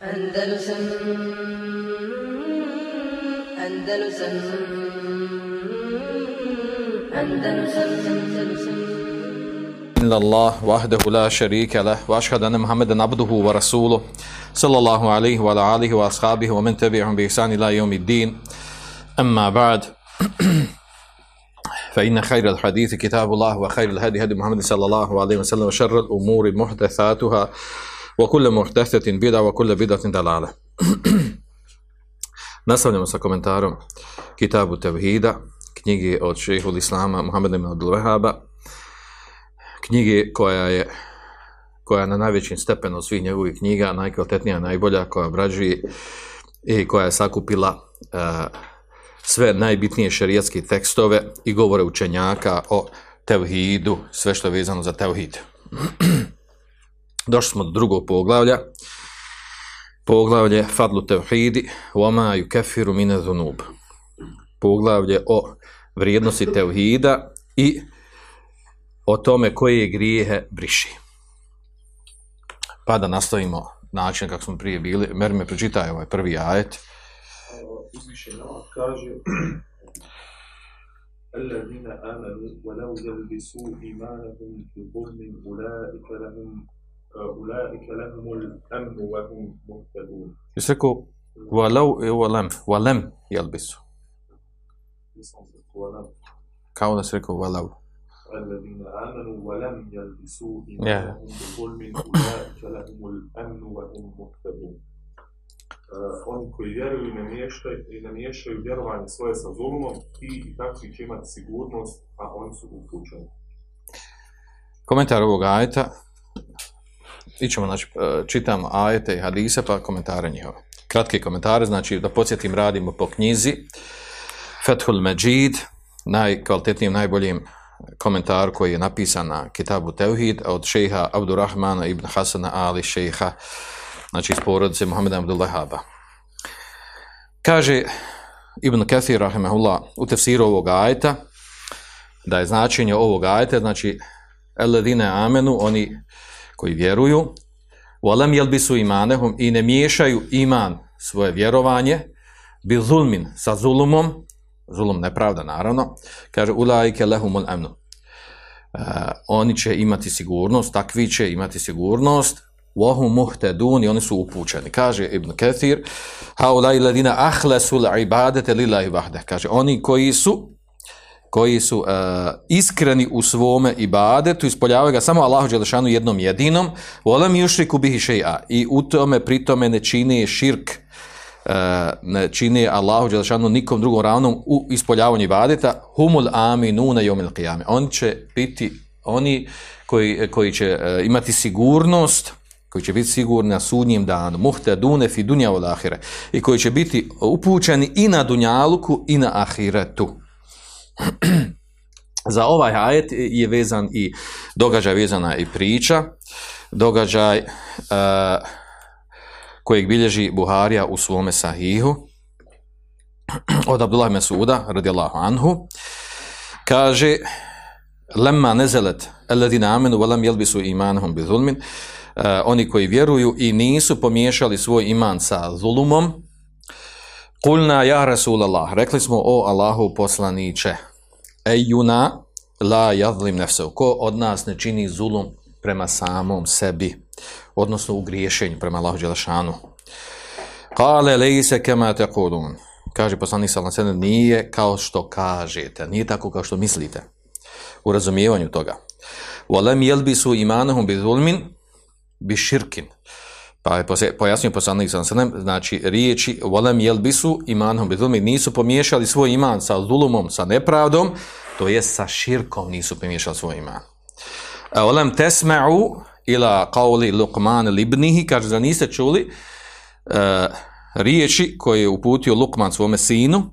Andalusam Andalusam Andalusam Andalusam إلا الله وحده لا شريك له وأشهد أن محمدا عبده ورسوله. صلى الله عليه وعلى آله وأصحابه ومن تبعهم بإحسان إلى يوم الدين. أما بعد فإن خير الحديث كتاب الله وخير الهدي هدي محمد صلى الله عليه وسلم وشر الأمور محدثاتها. وكل محدثة بدعة وكل بدعة ضلالة Nastavljamo sa komentarom Kitabu Tevhida, knjige od šehul Islama Muhammeda ibn Abdul Wahaba, knjige koja je koja je na najvećim stepenu od svih njegovih knjiga, najkvalitetnija, najbolja, koja obrađuje i koja je sakupila eh, sve najbitnije šerijatske tekstove i govore učenjaka o tevhidu, sve što je vezano za tevhid. Došli smo do drugog poglavlja, poglavlje Fadlu tevhidi, Wama yukefiru mine zunub. Poglavlje o vrijednosti tevhida i o tome koje grijehe briši. Pa da nastavimo način kako smo prije bili. Mer me pročitaj ovaj prvi ajet. uzvišen Allah kaže الذين آمنوا ولو يلبسوا إيمانهم بظلم أولئك لهم أولئك لهم الأمن وهم مهتدون walem jelbisu. ولم- Kao da si rekao walau. الذين آمنوا ولم يلبسوا. إيمانهم بظلم أولئك لهم الأمن وهم مهتدون Uh, oni koji vjeruju i ne miješaju, i ne miješaju vjerovanje svoje sa zulumom, ti i takvi će imati sigurnost, a oni su upućeni. Komentar ovog ajeta. Ićemo, znači, e, čitam ajete i hadise, pa komentare njihove. Kratke komentare, znači, da podsjetim, radimo po knjizi Fethul Međid, najkvalitetnijim, najboljim komentar koji je napisan na Kitabu Tevhid od šeha Abdurrahmana ibn Hasana Ali šeha, znači iz porodice Muhammeda Abdul Wahaba. Kaže Ibn Kathir, rahimahullah, u tefsiru ovog ajeta, da je značenje ovog ajeta, znači, Eledine amenu, oni koji vjeruju, Walem jelbisu imanehum i ne miješaju iman svoje vjerovanje, bil zulmin sa zulumom, zulum nepravda naravno, kaže ulaike lehumul amnu. E, oni će imati sigurnost, takvi će imati sigurnost, wahum muhtedun i oni su upućeni. Kaže Ibn Kathir, ladina ahlasul ibadete lillahi vahde. Kaže, oni koji su koji su e, iskreni u svome ibadetu, ispoljavaju ga samo Allahu Đelešanu jednom jedinom, volem yushriku bihi shay'a i u tome pri tome ne čini širk, e, ne čini Allahu Đelešanu nikom drugom ravnom u ispoljavanju ibadeta, humul aminuna yawmil qiyame. Oni će biti oni koji, koji će e, imati sigurnost koji će biti sigurni na sudnjem danu, muhtedune fi dunja wal ahire, i koji će biti upućeni i na dunjaluku i na ahiretu. Za ovaj ajet je vezan i događaj vezana i priča, događaj uh, kojeg bilježi Buharija u svome sahihu. Od Abdullah Mesuda radijallahu anhu kaže lemma nezelet alladina amenu wa lam yalbisu imanahum bi zulmin. Uh, oni koji vjeruju i nisu pomiješali svoj iman sa zulumom Kulna ja Rasulallah, rekli smo o Allahu poslaniće, ejuna la jadlim nefsev, ko od nas ne čini zulum prema samom sebi, odnosno u griješenju prema Allahu Đelešanu. Kale lejse kema te kaže poslanik sallam, nije kao što kažete, nije tako kao što mislite, u razumijevanju toga. Volem jelbisu imanahum bi zulmin bi širkin, pa je pojasnio poslanik ve sellem, znači riječi volem jelbisu imanom bizulmi nisu pomiješali svoj iman sa zulumom, sa nepravdom, to jest sa širkom nisu pomiješali svoj iman. Volem tesma'u ila qawli Luqman libnihi, kaže da niste čuli e, riječi koje je uputio Luqman svome sinu,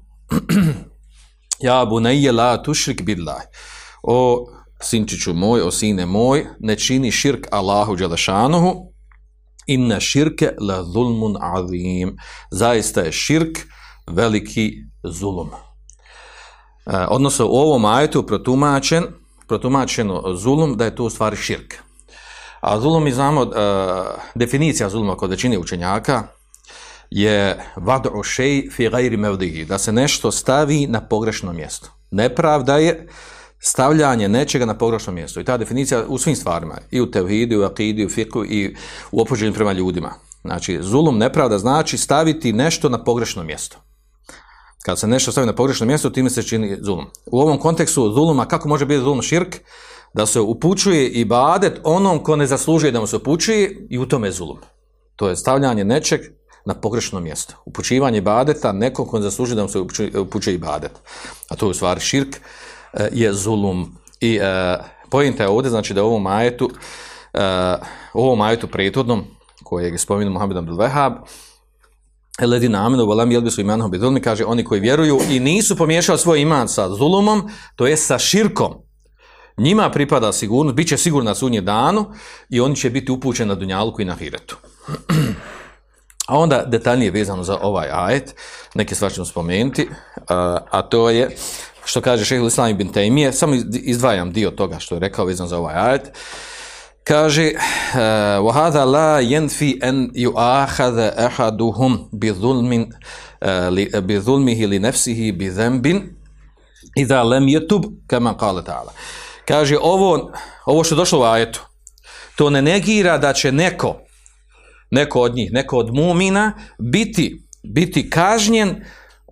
ja bunayya la tušrik billah. O sinčiću moj, o sine moj, ne čini širk Allahu Đelešanuhu, inna širke la zulmun azim. Zaista je širk veliki zulum. E, odnosno u ovom ajetu protumačen, protumačeno zulum da je to u stvari širk. A zulum mi znamo, e, definicija zuluma kod većine učenjaka, je vadu šej fi gajri mevdihi, da se nešto stavi na pogrešno mjesto. Nepravda je stavljanje nečega na pogrešno mjesto. I ta definicija u svim stvarima, i u tevhidu, u akidu, u fiku, i u opođenju prema ljudima. Znači, zulum nepravda znači staviti nešto na pogrešno mjesto. Kad se nešto stavi na pogrešno mjesto, time se čini zulum. U ovom kontekstu zuluma, kako može biti zulum širk? Da se upućuje i badet onom ko ne zaslužuje da mu se upućuje i u tome je zulum. To je stavljanje nečeg na pogrešno mjesto. Upućivanje badeta nekom ko ne zaslužuje da mu se upućuje, i badet. A to je u stvari širk je zulum. I e, pojenta je ovdje, znači da u ovom majetu, e, u ovom majetu prethodnom, kojeg je spomenuo Muhammed Abdul Wahab, Ledi namenu volam jelbi su imanom bidulmi, kaže oni koji vjeruju i nisu pomiješali svoj iman sa zulumom, to je sa širkom. Njima pripada sigurnost, bit će sigurno na sunje danu i oni će biti upućeni na Dunjalku i na Hiretu. A onda detaljnije vezano za ovaj ajet, neke stvari ćemo spomenuti, a, a to je što kaže šehr Islam ibn Taymije, samo izdvajam dio toga što je rekao vezano za ovaj ajet, Kaže, وَهَذَا لَا يَنْفِي أَنْ يُؤَخَذَ أَحَدُهُمْ بِظُلْمٍ بِظُلْمِهِ لِنَفْسِهِ بِذَنْبٍ إِذَا لَمْ يَتُبْ كَمَا قَالَ تَعَالَ Kaže, ovo, ovo što je došlo u ajetu, to ne negira da će neko, neko od njih, neko od mumina, biti, biti kažnjen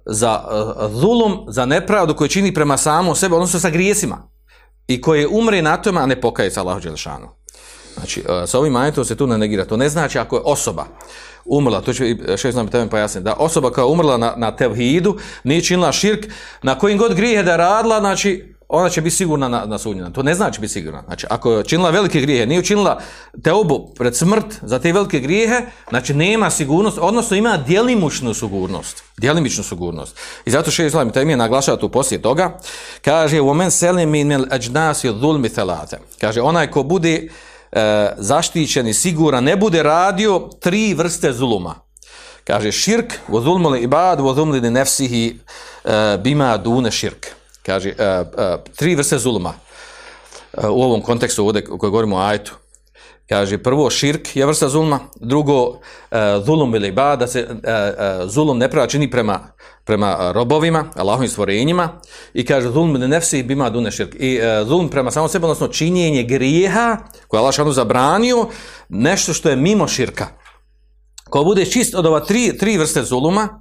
za uh, zulum, za nepravdu koju čini prema samom sebe, odnosno sa grijesima i koje umre na tome, a ne pokaje sa Allahu Đelešanu. Znači, sa ovim ajetom se tu ne negira. To ne znači ako je osoba umrla, to će šest nam tebi pojasniti, da osoba koja je umrla na, na tevhidu, nije činila širk, na kojim god grije da je radila, znači, ona će biti sigurna na, na sudnjena. To ne znači biti sigurna. Znači, ako je činila velike grijehe, nije učinila te obu pred smrt za te velike grijehe, znači nema sigurnost, odnosno ima djelimičnu sigurnost. Djelimičnu sigurnost. I zato še Islam taj je naglašava tu poslije toga, kaže, omen selim in ađnasi dhulmi thalate. Kaže, onaj ko bude e, zaštićen i siguran, ne bude radio tri vrste zuluma. Kaže, širk, vozulmuli ibad, vozumli nefsihi e, bima dune širk. Kaže, e, e, tri vrste zuluma e, u ovom kontekstu ovdje koji govorimo o ajtu. Kaže, prvo širk je vrsta zulma, drugo zulum ili ba, da se zulum neprava čini prema, prema robovima, Allahovim stvorenjima i kaže zulum ili nefsi bima dune širk. I zulum prema samom sebi, odnosno činjenje grijeha koje Allah šanu zabranio, nešto što je mimo širka. Ko bude čist od ova tri, tri vrste zuluma,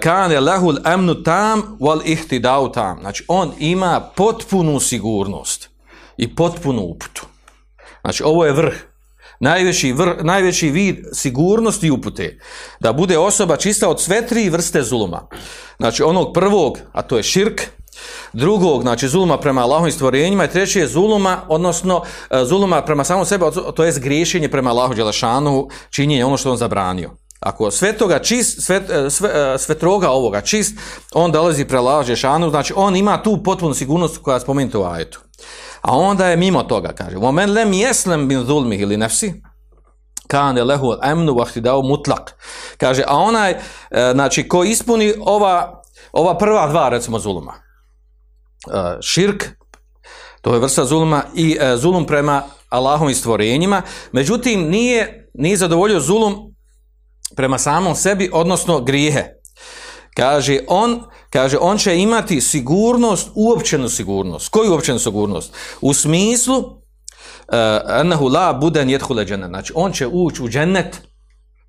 kane lahul amnu tam wal ihtidau tam. Znači, on ima potpunu sigurnost i potpunu uputu. Znači, ovo je vrh. Najveći, vrh, najveći vid sigurnosti i upute. Da bude osoba čista od sve tri vrste zuluma. Znači, onog prvog, a to je širk, drugog, znači zuluma prema Allahovim stvorenjima i treći je zuluma, odnosno e, zuluma prema samom sebi, to je zgriješenje prema Allahu Đelešanu, činjenje ono što on zabranio. Ako sve toga čist, sve, e, sve, e, sve troga ovoga čist, on dolazi pre Allahu Đelešanu, znači on ima tu potpunu sigurnost koja je spomenuta u ajetu. A onda je mimo toga, kaže, وَمَنْ لَمْ يَسْلَمْ بِنْ ظُلْمِهِ ili nefsi, kane lehu emnu vahtidao mutlak. Kaže, a onaj, e, znači, ko ispuni ova, ova prva dva, recimo, zuluma. E, širk, to je vrsta zuluma, i e, zulum prema Allahom i stvorenjima, međutim, nije, nije zadovoljio zulum prema samom sebi, odnosno grijehe. Kaže, on, kaže, on će imati sigurnost, uopćenu sigurnost. Koju uopćenu sigurnost? U smislu, anahu la buden yedkhul džennet. Znači on će ući u džennet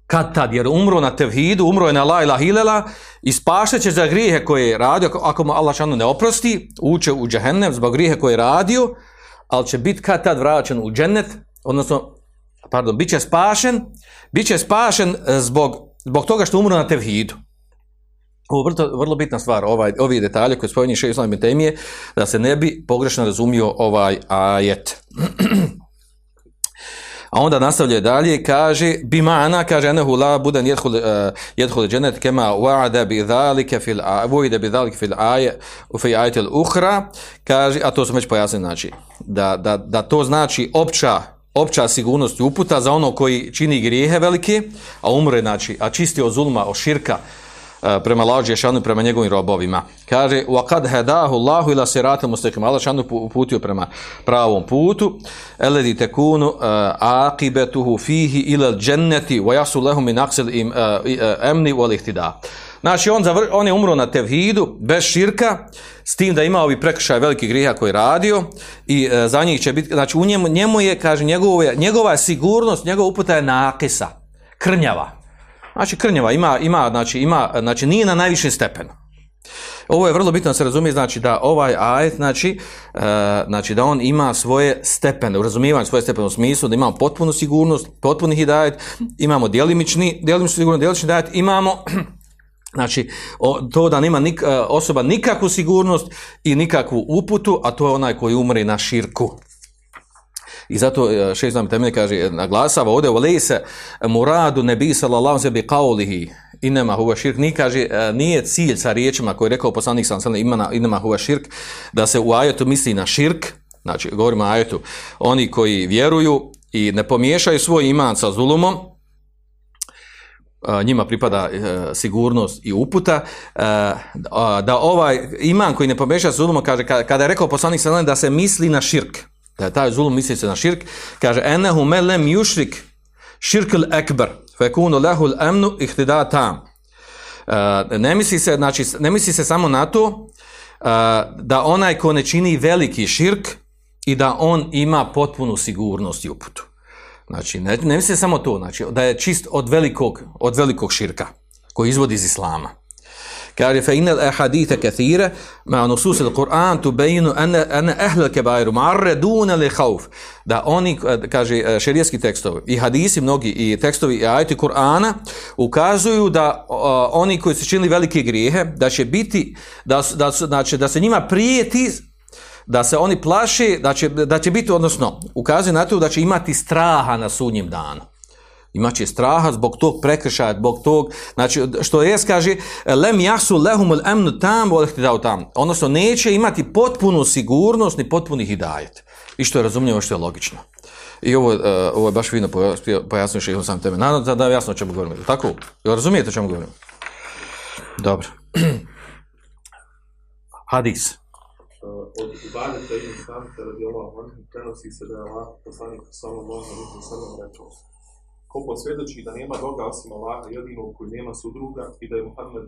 kad tad jer umro na tevhidu, umro je na la ilaha illallah i spašće za grijehe koje je radio ako mu Allah šanu ne oprosti, uče u džehennem zbog grijehe koje je radio, ali će biti kad tad vraćen u džennet, odnosno pardon, biće spašen, biće spašen zbog zbog toga što umro na tevhidu. Ovo je vrlo, vrlo bitna stvar, ovaj, ovi detalje koje spominje še Islam temije, da se ne bi pogrešno razumio ovaj ajet. A onda nastavlja dalje, kaže, bimana, kaže, enehu la budan jedhul dženet kema wa'ada bi dhalike fil vojde bi dhalike fil aje, fi ajetel uhra, kaže, a to smo već pojasnili, znači, da, da, da to znači opća opća sigurnost i uputa za ono koji čini grijehe velike, a umre, znači, a čisti od zulma, od širka, e, prema Allahu Đešanu, prema njegovim robovima. Kaže, وَقَدْ هَدَاهُ اللَّهُ إِلَا سِرَاتَ مُسْتَقِيمٍ Allah Đešanu uputio prema pravom putu. الَّذِي تَكُونُ عَاقِبَتُهُ فِيهِ إِلَى الْجَنَّةِ وَيَسُ لَهُ مِنْ أَقْسِ الْأَمْنِ وَالِهْتِدَى Znači, on, zavr, on je umro na tevhidu, bez širka, s tim da ima ovi prekršaj velikih griha koji je radio i e, za njih će biti, znači u njemu, njemu je, kaže, njegova, njegova je sigurnost, njegova uputa je nakisa, krnjava. Znači, krnjava, ima, ima, znači, ima, znači, nije na najvišem stepenu. Ovo je vrlo bitno da se razumije, znači da ovaj ajet, znači, e, znači da on ima svoje stepene, u razumijevanju svoje stepene u smislu da imamo potpunu sigurnost, potpuni hidajet, imamo djelimični, djelimični sigurnost, djelimični hidajet, imamo Znači, to da nema nik, e, osoba nikakvu sigurnost i nikakvu uputu, a to je onaj koji umre na širku. I zato e, šest nam temelj kaže, naglasava ovdje u se muradu ne bi sallallahu sebi kaulihi inema huva širk, ni kaže, e, nije cilj sa riječima koje je rekao poslanik sam sallam imena inema huva širk, da se u ajetu misli na širk, znači govorimo o ajetu, oni koji vjeruju i ne pomiješaju svoj iman sa zulumom, njima pripada e, sigurnost i uputa, e, da ovaj iman koji ne pomeša zulumom, kaže, kada je rekao poslanik sallam da se misli na širk, da je taj zulum misli se na širk, kaže, enehu melem jušrik širkl ekber, fekunu lehul emnu ihtida tam. E, ne misli se, znači, ne misli se samo na to da onaj ko ne čini veliki širk i da on ima potpunu sigurnost i uputu. Znači, ne, ne misli samo to, znači, da je čist od velikog, od velikog širka koji izvodi iz islama. Kaže, fe inel ehadite kathire, ma nusus il Kur'an tu bejinu ene, ene ehlel kebairu, marre dune li hauf. Da oni, kaže, šerijetski tekstovi i hadisi mnogi i tekstovi i ajti Kur'ana ukazuju da o, oni koji su činili velike grijehe, da će biti, da, da, znači, da se njima prijeti da se oni plaši, da će, da će biti, odnosno, ukazuje na to da će imati straha na sudnjem danu. Imaće straha zbog tog prekršaja, zbog tog, znači, što je, kaže, lem jasu lehumul emnu tam, tam. Odnosno, neće imati potpunu sigurnost ni potpuni hidajet. I što je razumljivo, što je logično. I ovo, uh, ovo je baš fino pojasnio što sam tebe. Nadam da je jasno o čemu govorimo. Tako? Jel razumijete o čemu govorimo? Dobro. Hadis od Ibadeta ibn Samita Allah prenosi se da je Allah poslanik sallallahu alaihi wa sallam rekao ko posvjedoči da nema Boga osim Allaha jedinog koji nema sudruga i da je Muhammed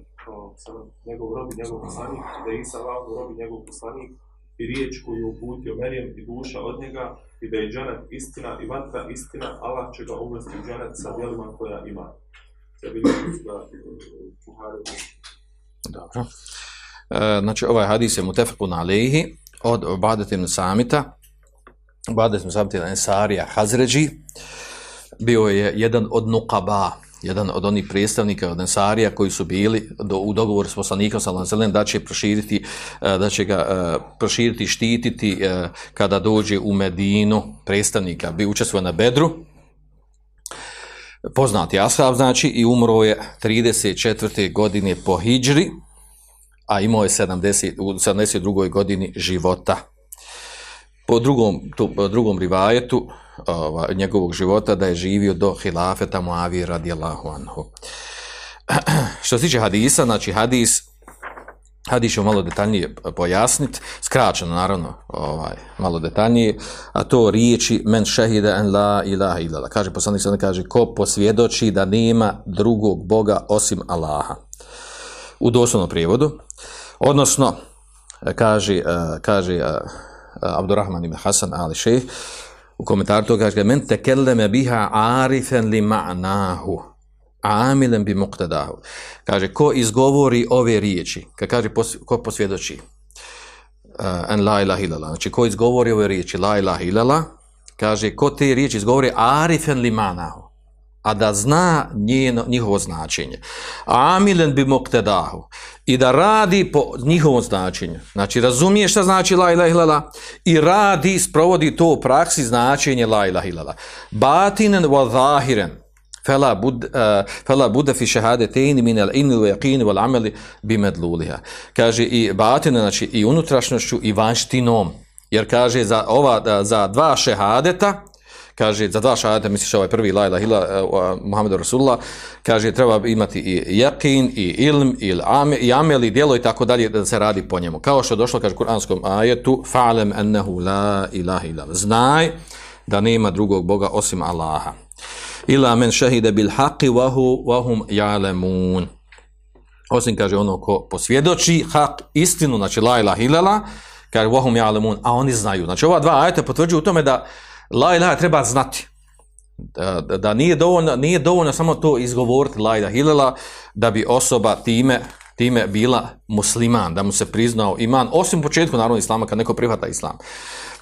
sallam, njegov rob i njegov poslanik, da je Isa Allah rob i njegov poslanik i riječ koju je uputio Merijem i duša od njega i da je džanet istina i vatra istina, Allah će ga uvesti u džanet sa djelima koja ima. Vidjeti su da Dobro. E, znači ovaj hadis je mutefakun alehi od Ubadet ibn Samita, Ubadet ibn Samita Ensarija Hazređi, bio je jedan od nukaba, jedan od onih predstavnika od Ensarija koji su bili do, u dogovoru s poslanikom sallallahu da će proširiti e, da će ga uh, proširiti štititi kada dođe u Medinu predstavnika bi učestvovao na Bedru. Poznati ashab znači i umro je 34. godine po Hidžri a imao je 70, u 72. godini života. Po drugom, tu, po drugom rivajetu ova, njegovog života da je živio do hilafeta Muavije radijallahu anhu. Što se tiče hadisa, znači hadis, hadis ću malo detaljnije pojasniti, skraćeno naravno, ovaj, malo detaljnije, a to riječi men šehide en la ilaha ilala. Kaže poslanik se kaže ko posvjedoči da nema drugog Boga osim Allaha. U doslovnom prijevodu, Odnosno, kaže, e, kaže e, Abdurrahman ibn Hasan ali šeh, u komentaru to kaže, men tekelleme biha arifen li ma'nahu, amilen bi muqtadahu. Kaže, ko izgovori ove riječi, kad kaže, ko posvjedoči, en la ilaha illallah, znači ko izgovori ove riječi, la ilaha illallah, kaže, ko te riječi izgovori, arifen li ma'nahu, a da zna njeno, njihovo značenje. Amilen bi moktedahu. I da radi po njihovom značenju. Znači, razumije šta znači la ilaha ilala i radi, sprovodi to u praksi značenje la ilaha ilala. Batinen wa zahiren. Fela, bud, uh, fela bude fi šehadetejni min al inni wa yaqini wal amali bi medluliha. Kaže i batinen, znači i unutrašnjošću i vanštinom. Jer kaže za ova za dva šehadeta, kaže, za dva šajata, misliš ovaj prvi, la ilaha illa, uh, Muhammedu Rasulullah, kaže, treba imati i jakin, i ilm, i, ame, i amel, i djelo, i tako dalje, da se radi po njemu. Kao što je došlo, kaže, u kuranskom ajetu, fa'alem ennehu la ilaha illa. Znaj da nema drugog Boga osim Allaha. Ila men šehide bil haqi wahu wahum ja'lemun. Osim, kaže, ono ko posvjedoči hak, istinu, znači la ilaha illallah, kaže, wahum ja'lemun, a oni znaju. Znači, ova dva ajeta potvrđuju u tome da la ilaha treba znati. Da, da, da nije, dovoljno, nije dovoljno samo to izgovoriti la ilaha illallah, da bi osoba time time bila musliman, da mu se priznao iman, osim početku naravno islama, kad neko prihvata islam.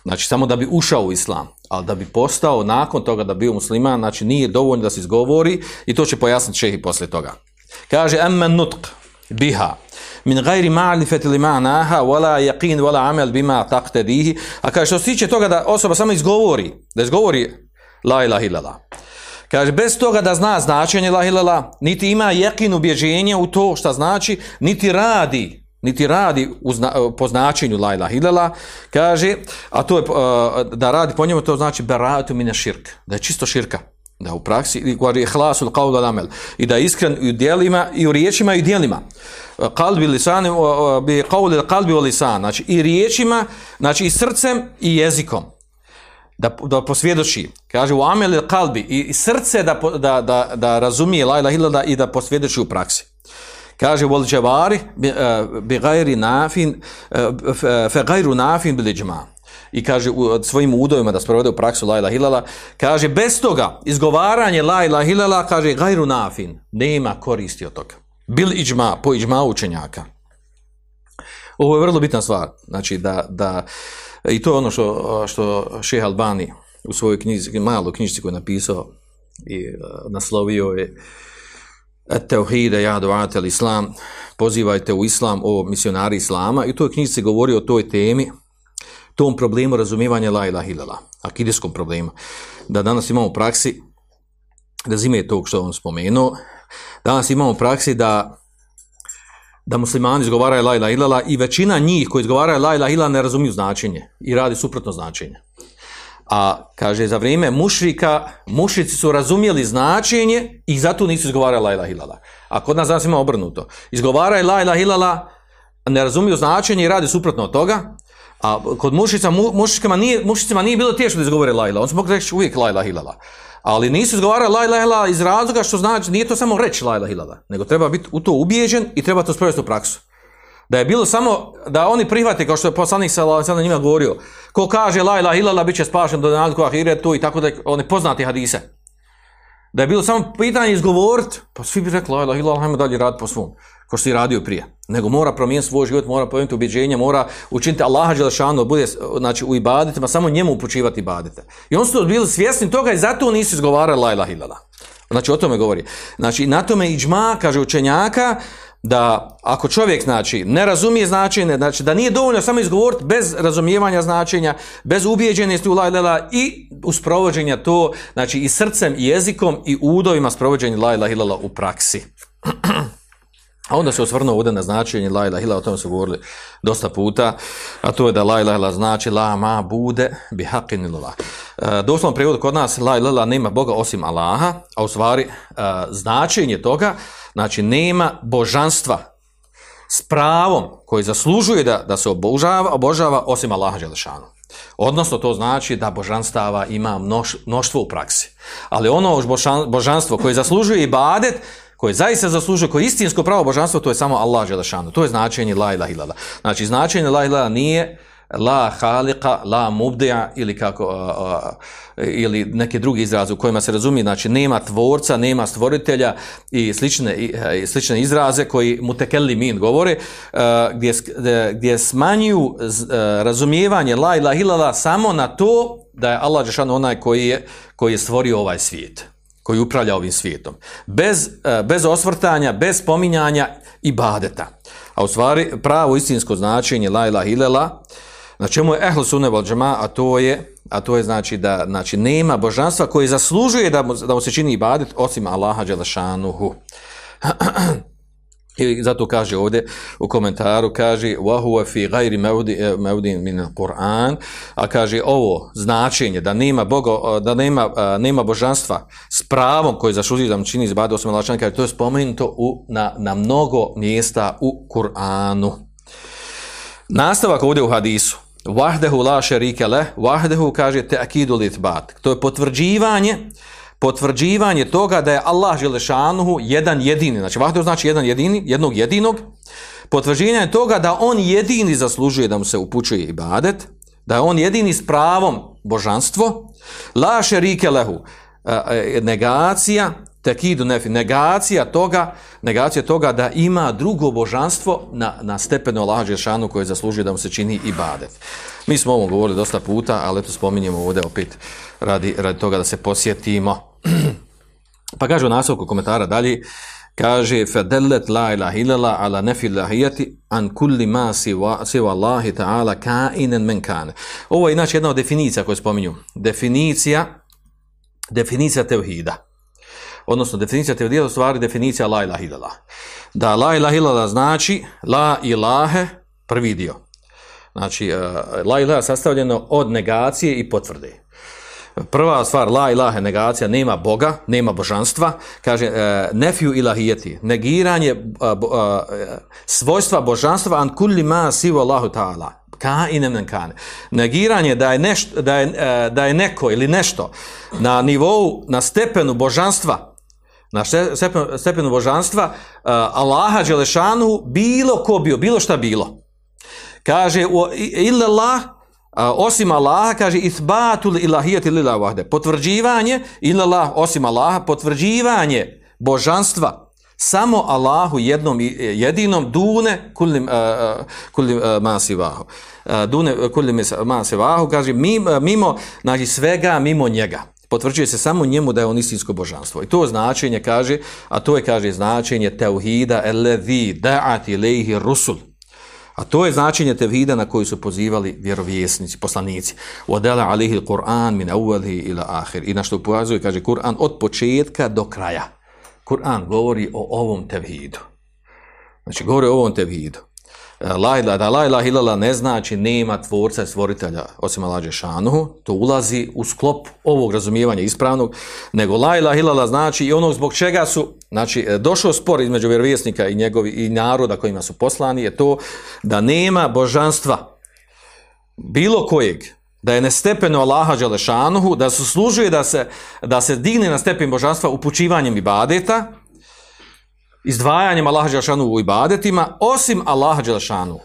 Znači, samo da bi ušao u islam, ali da bi postao nakon toga da bio musliman, znači nije dovoljno da se izgovori i to će pojasniti šehi poslije toga. Kaže, emmen nutq biha, min gajri ma'lifeti li ma'naha, wala yaqin, wala amel bima taqtedihi, a kaže, što se tiče toga da osoba samo izgovori, da izgovori la ilaha illallah, Kaže, bez toga da zna značenje la ilala, niti ima jekin ubježenje u to šta znači, niti radi, niti radi zna, po značenju la ilaha ilala, kaže, a to je, da radi po njemu, to znači beratu mine širk, da je čisto širka, da u praksi, govori hlasul qawla lamel, i da je iskren u dijelima, i u riječima, i u dijelima. Kalbi lisani, bi qawli kalbi o lisan, znači i riječima, znači i srcem i jezikom da, da posvjedoči, kaže u amel kalbi i srce da, da, da, da razumije la ilaha i da posvjedoči u praksi. Kaže vol džavari bi gajri nafin fe gajru nafin bil. I kaže u svojim udovima da sprovede u praksu la ilaha illallah, kaže bez toga izgovaranje la ilaha illallah kaže gajru nafin, nema koristi od toga. Bil iđma, po iđma učenjaka. Ovo je vrlo bitna stvar. Znači da, da i to je ono što, što Šeha Albani u svojoj knjizi, malo knjižici koju je napisao i naslovio je Teuhide, ja islam, pozivajte u islam o misionari islama i u toj knjižici govori o toj temi, tom problemu razumijevanja la ilaha illallah, akidijskom problemu. Da danas imamo u praksi, da zime tog što on spomenuo, danas imamo u praksi da da muslimani izgovaraju la ilaha illallah i većina njih koji izgovaraju la ilaha illallah ne razumiju značenje i radi suprotno značenje. A kaže za vrijeme mušrika, mušrici su razumjeli značenje i zato nisu izgovarali la ilaha illallah. A kod nas danas ima obrnuto. Izgovaraju la ilaha illallah, ne razumiju značenje i radi suprotno od toga. A kod mušica, mu, mušicima, nije, mušicima nije bilo teško da izgovore la ilaha. On su mogli reći uvijek la ilaha illallah. Ali nisu izgovarali la ilaha illallah iz razloga što znači, nije to samo reći la ilaha illallah, nego treba biti u to ubijeđen i treba to sprovesti u praksu. Da je bilo samo da oni prihvate, kao što je poslanik alejhi njima govorio, ko kaže la ilaha illallah biće spašen do dana ahiretu i tako da oni poznati hadise. Da je bilo samo pitanje izgovoriti, pa svi bi rekli la ilaha illallah, hajmo dalje raditi po svom, kao što si radio prije. Nego mora promijeniti svoj život, mora promijeniti ubjeđenje, mora učiniti Allaha dželešanu bude znači u ibadetima, samo njemu upućivati ibadete. I oni su bili svjesni toga i zato nisu izgovarali la ilaha. Znači o tome govori. Znači na tome iđma kaže učenjaka da ako čovjek znači ne razumije značenje, znači da nije dovoljno samo izgovoriti bez razumijevanja značenja, bez ubijeđenosti u la ilaha i uz provođenja to, znači i srcem i jezikom i udovima sprovođenja la ilaha u praksi. A onda se osvrnuo ovdje na značenje la ilaha illallah, o tome su govorili dosta puta, a to je da la ilaha illallah znači la ma bude bi haqqin illallah. E, doslovno prijevod kod nas la ilaha nema Boga osim Allaha, a u stvari e, značenje toga Znači, nema božanstva s pravom koji zaslužuje da, da se obožava, obožava osim Allaha Đelešanu. Odnosno, to znači da božanstava ima mnoš, mnoštvo u praksi. Ali ono božanstvo koje zaslužuje i badet, koje zaista zaslužuje, koje istinsko pravo božanstvo, to je samo Allah Đelešanu. To je značenje la ilaha illallah. Znači, značenje la ilaha nije la halika, la mubdija ili kako a, a, ili neke drugi izraze u kojima se razumije, znači nema tvorca, nema stvoritelja i slične, i, slične izraze koji mutekelli min govore, a, gdje, gdje smanjuju razumijevanje la ilaha illallah samo na to da je Allah Žešan onaj koji je, koji je stvorio ovaj svijet koji upravlja ovim svijetom. Bez, bez osvrtanja, bez spominjanja i badeta. A u stvari pravo istinsko značenje la ilaha illallah na čemu je ehl sunne wal džema, a to je, a to je znači da znači nema božanstva koji zaslužuje da mu, da mu se čini ibadet osim Allaha dželešanuhu. I zato kaže ovdje u komentaru, kaže وَهُوَ فِي غَيْرِ مَوْدِينَ مِنَ Kur'an, a kaže ovo značenje da nema, Boga, da nema, nema božanstva s pravom koje zašuzi da mu čini izbade osim Allah, kaže to je spomenuto u, na, na mnogo mjesta u Kur'anu. Nastavak ovdje u hadisu. Vahdehu la šerike le, vahdehu kaže te akidu litbat. To je potvrđivanje, potvrđivanje toga da je Allah Želešanuhu jedan jedini. Znači vahdehu znači jedan jedini, jednog jedinog. Potvrđivanje toga da on jedini zaslužuje da mu se upućuje ibadet, da je on jedini s pravom božanstvo. La šerike lehu, negacija, tekidu nefi, negacija toga, negacija toga da ima drugo božanstvo na, na stepenu Allaha Đešanu koje zaslužuje da mu se čini i badet. Mi smo o ovom govorili dosta puta, ali eto spominjemo ovdje opet radi, radi toga da se posjetimo. pa kaže u nastavku komentara dalje, kaže fedellet la ilaha illallah ala nefi lahijati an kulli ma siva, siva Allahi ta'ala kainen men kane. Ovo je inače jedna od definicija koju spominju. Definicija, definicija tevhida odnosno definicija tevhida u stvari definicija la ilaha illallah. Da la ilaha illallah znači la ilahe prvi dio. Znači uh, la ilaha sastavljeno od negacije i potvrde. Prva stvar, la ilaha negacija, nema Boga, nema božanstva, kaže uh, nefiju ilahijeti, negiranje uh, svojstva božanstva an kulli ma sivu Allahu ta'ala, ka inem kane. Negiranje da je, nešto, da, je, da je neko ili nešto na nivou, na stepenu božanstva na stepenu božanstva uh, Allaha Đelešanu bilo ko bio, bilo šta bilo. Kaže, illallah, uh, osim Allaha, kaže, isbatul ilahijati lila vahde. Potvrđivanje, illallah, osim Allaha, potvrđivanje božanstva samo Allahu jednom jedinom dune kullim, uh, kullim uh, masivahu. Dune kullim masivahu, kaže, mimo, mimo, znači svega mimo njega potvrđuje se samo njemu da je on istinsko božanstvo. I to značenje kaže, a to je kaže značenje teuhida elevi da'at ilaihi rusul. A to je značenje tevhida na koji su pozivali vjerovjesnici, poslanici. Wadala alihi Kur'an min awwalihi ila ahir. I na što pokazuje, kaže Kur'an od početka do kraja. Kur'an govori o ovom tevhidu. Znači, govori o ovom tevhidu. La ila, da la ilaha illallah ne znači nema tvorca i stvoritelja osim Allaha šanuhu, to ulazi u sklop ovog razumijevanja ispravnog, nego la ilaha illallah znači i onog zbog čega su, znači došao spor između vjerovjesnika i njegovi i naroda kojima su poslani je to da nema božanstva bilo kojeg, da je nestepeno Allaha Đalešanuhu, da su služuje da se, da se digne na stepen božanstva upućivanjem ibadeta, izdvajanjem Allaha Đelšanu u ibadetima, osim Allaha Đelšanu.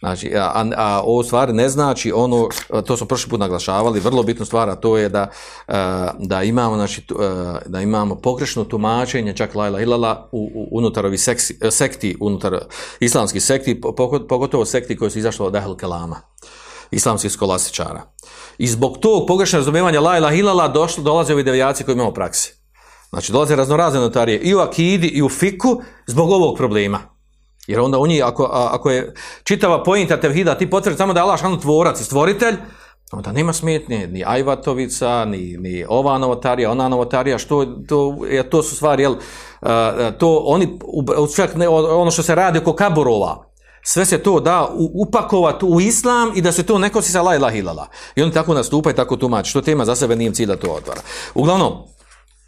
Znači, a, a, ovo stvari ne znači ono, to smo prošli put naglašavali, vrlo bitnu stvar, a to je da, da imamo, znači, da imamo pogrešno tumačenje, čak lajla ilala, u, u, unutar ovih sekti, sekti, unutar islamskih sekti, pogotovo sekti koji su izašli od Ehl Kelama, islamskih skolasičara. I zbog tog pogrešnog razumijevanja lajla ilala došlo, dolaze ovi devijaci koji imamo praksi. Znači dolaze raznorazne notarije i u akidi i u fiku zbog ovog problema. Jer onda oni, ako, a, ako je čitava pojinta tevhida, ti potvrdi samo da je Allah šanu tvorac i stvoritelj, onda nema smetnje, ni Ajvatovica, ni, ni ova novotarija, ona novotarija, što to, je, to su stvari, jel, to oni, čak ne, ono što se radi oko kaburova, sve se to da upakovati u islam i da se to neko si sa la ilaha ilala. I oni tako nastupaju, tako tumači, što tema za sebe nije cilj da to otvara. Uglavnom,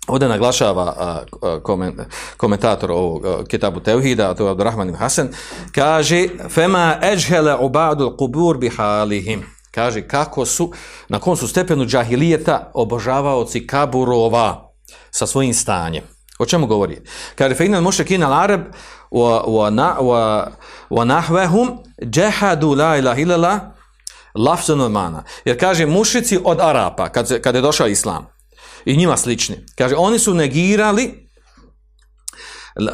Ovdje naglašava a, a, komen, komentator ovog a, kitabu Teuhida, to je Abdurrahman Hasan, kaže Fema eđhele ubadu kubur bihalihim. Kaže kako su, na kom su stepenu džahilijeta obožavaoci kaburova sa svojim stanjem. O čemu govori? Kaže fe inal mušrikin al arab wa, wa, na, wa, wa džehadu la ilaha illallah lafzanu mana. Jer kaže mušici od Arapa, kad, kad je došao islam, i njima slični. Kaže, oni su negirali uh,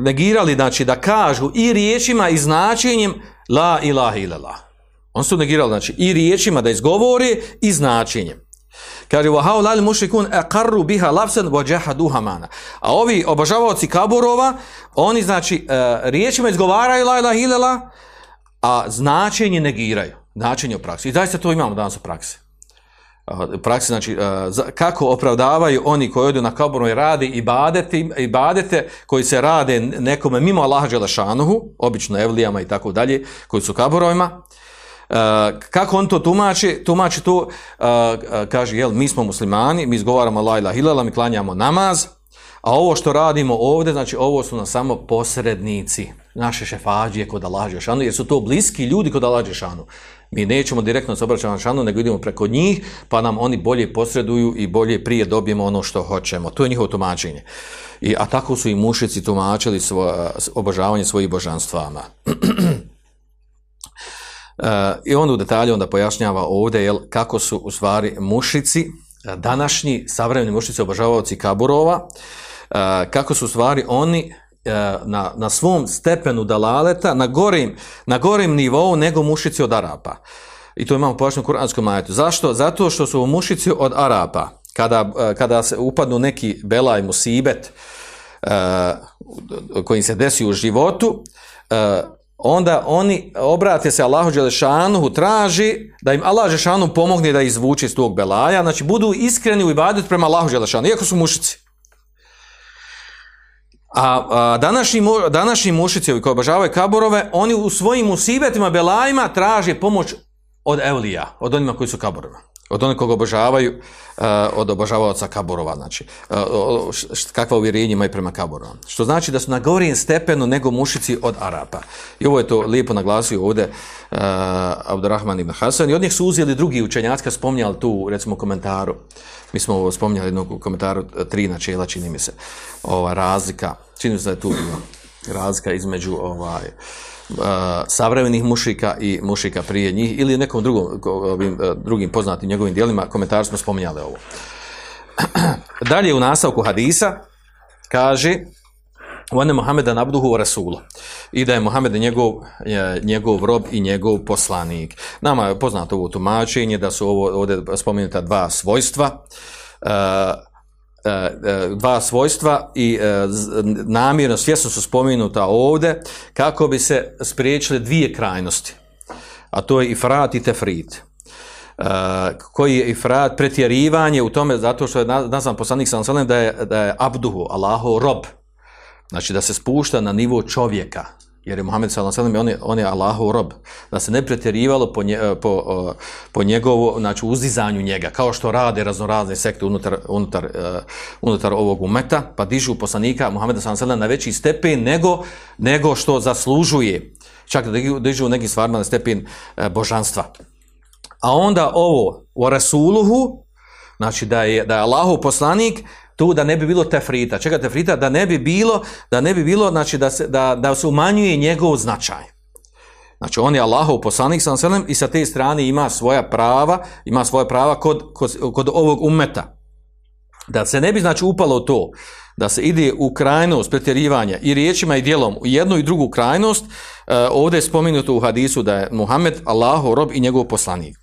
negirali, znači, da kažu i riječima i značenjem la ilaha illallah. Oni su negirali, znači, i riječima da izgovore i značenjem. Kaže, wa haulal mushrikun aqarru biha lafsan wa jahaduha. A ovi obožavaoci kaburova, oni znači uh, riječima izgovaraju la ilaha illallah, a značenje negiraju. Značenje u praksi. I zaista to imamo danas u praksi. Praksi, znači, kako opravdavaju oni koji odu na kaboru i radi i badete, i badete koji se rade nekome mimo Allaha Đelešanuhu, obično evlijama i tako dalje, koji su kaborovima, kako on to tumači? Tumači to, kaže, jel, mi smo muslimani, mi izgovaramo la ilaha illallah, mi klanjamo namaz, a ovo što radimo ovdje, znači ovo su nam samo posrednici, naše šefađije kod Allah Đešanu, jer su to bliski ljudi kod Allah Đešanu. Mi nećemo direktno se obraćati šanu, nego idemo preko njih, pa nam oni bolje posreduju i bolje prije dobijemo ono što hoćemo. To je njihovo tumačenje. I, a tako su i mušici tumačili svoje, obožavanje svojih božanstvama. E, I on u detalju onda pojašnjava ovdje jel, kako su u stvari mušici, današnji savremeni mušici obožavaoci kaburova, e, kako su u stvari oni e, na, na svom stepenu dalaleta, na gorim, na gorim nivou nego mušici od Arapa. I to imamo pojašnjeno u kuranskom majetu. Zašto? Zato što su mušici od Arapa. Kada, kada se upadnu neki belaj musibet koji se desi u životu, onda oni obrate se Allahu Đelešanuhu, traži da im Allah Đelešanu pomogne da izvuče iz tog belaja, znači budu iskreni u ibadet prema Allahu Đelešanu, iako su mušici. A, a današnji, današnji mušici koji obožavaju kaborove, oni u svojim musibetima, belajima traže pomoć od evlija, od onima koji su kaborova od onih koga obožavaju, uh, od obožavaoca kaborova, znači, uh, kakva uvjerenja imaju prema kaborova. Što znači da su na gorijem stepenu nego mušici od Arapa. I ovo je to lijepo naglasio ovdje uh, Abdurrahman ibn Hasan i od njih su uzeli drugi učenjaci, spominjali tu, recimo, komentaru, mi smo ovo spominjali jednog komentaru tri načela, čini mi se, ova razlika, čini mi se da je tu bila razlika između ovaj, uh, savremenih mušika i mušika prije njih ili nekom drugom, ovim, uh, drugim poznatim njegovim dijelima, komentar smo spominjali ovo. Dalje u nastavku hadisa kaže Vane Mohameda nabduhu Rasulu i da je Mohamed njegov, njegov rob i njegov poslanik. Nama je poznato ovo tumačenje da su ovo ovdje spomenuta dva svojstva. Uh, E, e, dva svojstva i e, namjerno svjesno su spomenuta ovdje kako bi se spriječile dvije krajnosti. A to je ifrat i tefrit. koji je ifrat pretjerivanje u tome zato što je nazvan poslanik sam da je, da je abduhu, Allahov rob. Znači da se spušta na nivo čovjeka, jer je Muhammed s.a.v. On je, on je Allahov rob, da se ne pretjerivalo po, nje, po, po njegovu, znači uzdizanju njega, kao što rade raznorazne sekte unutar, unutar, uh, unutar ovog umeta, pa dižu poslanika Muhammeda s.a.v. na veći stepen nego, nego što zaslužuje, čak da dižu neki stvarima na stepen uh, božanstva. A onda ovo, u Rasuluhu, znači da je, da je Allahov poslanik, tu da ne bi bilo tefrita. Čega tefrita? Da ne bi bilo, da ne bi bilo, znači da se, da, da se umanjuje njegov značaj. Znači on je Allahov poslanik sam selem i sa te strane ima svoja prava, ima svoja prava kod, kod, kod ovog umeta. Da se ne bi znači upalo to da se ide u krajnost pretjerivanja i riječima i dijelom u jednu i drugu krajnost, uh, ovdje je spomenuto u hadisu da je Muhammed Allahov rob i njegov poslanik.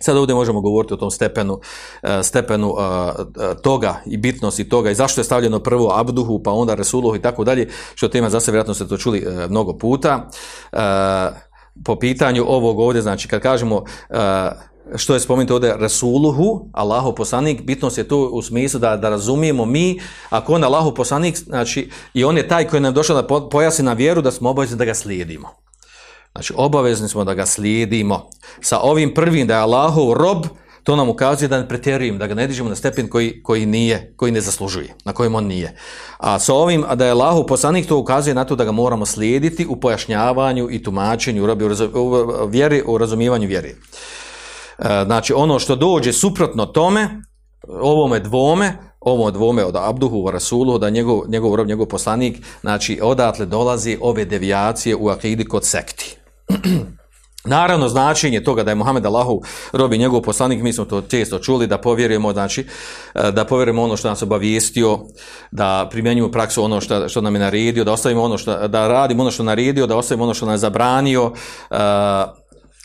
Sad ovdje možemo govoriti o tom stepenu, e, stepenu e, e, toga i bitnosti toga i zašto je stavljeno prvo Abduhu, pa onda Resuluhu i tako dalje, što tema za se vjerojatno ste to čuli mnogo puta. Po pitanju ovog ovdje, znači kad kažemo što je spomenuto ovdje Resuluhu, Allahu poslanik, bitnost je to u smislu da, da razumijemo mi, ako on Allahu poslanik, znači i on je taj koji nam došao da pojasni na vjeru, da smo obavezni da ga slijedimo. Znači, obavezni smo da ga slijedimo. Sa ovim prvim, da je Allahov rob, to nam ukazuje da ne pretjerujem, da ga ne dižemo na stepen koji, koji nije, koji ne zaslužuje, na kojem on nije. A sa ovim, da je Allahov poslanik, to ukazuje na to da ga moramo slijediti u pojašnjavanju i tumačenju, u, u vjeri, u razumijevanju vjeri. E, znači, ono što dođe suprotno tome, ovome dvome, ovo dvome od Abduhu Rasulu, da njegov, njegov rob, njegov poslanik, znači odatle dolazi ove devijacije u akidi kod sekti. Naravno, značenje toga da je Muhammed Allahu robi njegov poslanik, mi smo to često čuli, da povjerujemo, znači, e, da povjerujemo ono što nas obavijestio, da primjenjujemo praksu ono što, što nam je naredio, da ostavimo ono što, da radimo ono što naredio, da ostavimo ono što nam je zabranio, uh,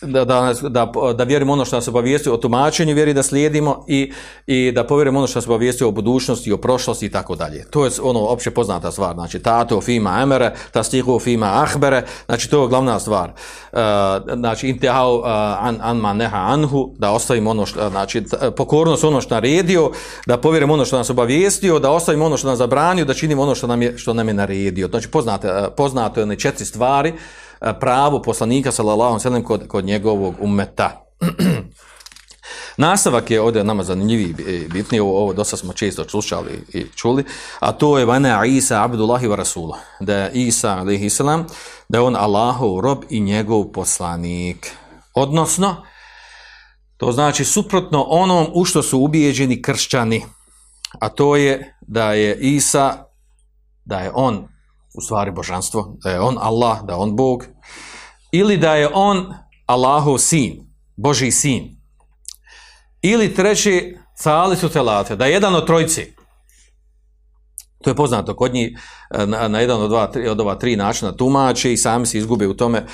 da, da, da, da vjerujemo ono što nas obavijestio o tumačenju vjeri da slijedimo i, i da povjerujemo ono što nas obavijestio o budućnosti, o prošlosti i tako dalje. To je ono opće poznata stvar. Znači, tato fima emere, ta stihu fima ahbere, znači to je glavna stvar. Uh, znači, intihau uh, an, an neha anhu, da ostavimo ono što, znači, pokornost ono što naredio, da povjerujemo ono što nas obavijestio, da ostavimo ono što nas zabranio, da činimo ono što nam je, što nam je naredio. Znači, poznate, poznato je one četiri stvari, pravo poslanika sallallahu alejhi kod, kod njegovog ummeta. Nastavak je ovdje nama zanimljiviji i bitniji, ovo, ovo dosta smo često slušali i čuli, a to je vana Isa abdullahi wa rasula, da je Isa alaihi salam, da je on Allahov rob i njegov poslanik. Odnosno, to znači suprotno onom u što su ubijeđeni kršćani, a to je da je Isa, da je on u stvari božanstvo, da je on Allah, da je on Bog, ili da je on Allahov sin, Boži sin. Ili treći, cali su telate, da je jedan od trojci. To je poznato kod njih na, na jedan od, dva, tri, od ova tri načina tumače i sami se izgube u tome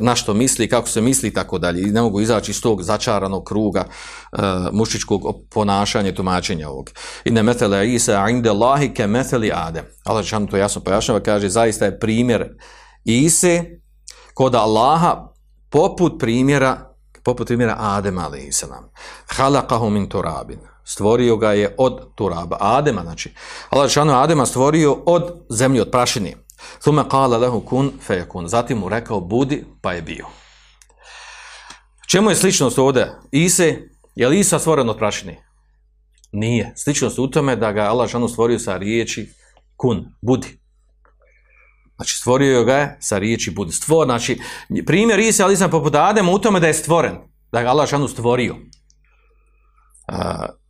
na što misli, kako se misli i tako dalje. I ne mogu izaći iz tog začaranog kruga uh, mušičkog ponašanja i tumačenja ovog. I ne metele Isa inde Allahi ke meteli Adem. Allah Žešanu to jasno pojašnjava, kaže zaista je primjer Ise kod Allaha poput primjera poput primjera alaihi salam. Halakahu min turabin stvorio ga je od turaba, Adema, znači. Allah šanu Adema stvorio od zemlje, od prašine. Thume kala lehu kun fejekun. Zatim mu rekao budi, pa je bio. Čemu je sličnost ovdje? Ise, je li Isa stvoren od prašine? Nije. Sličnost u tome da ga Allah šanu stvorio sa riječi kun, budi. Znači stvorio ga je sa riječi budi. Stvor, znači primjer Ise, ali sam poput Adema u tome da je stvoren. Da ga Allah šanu stvorio.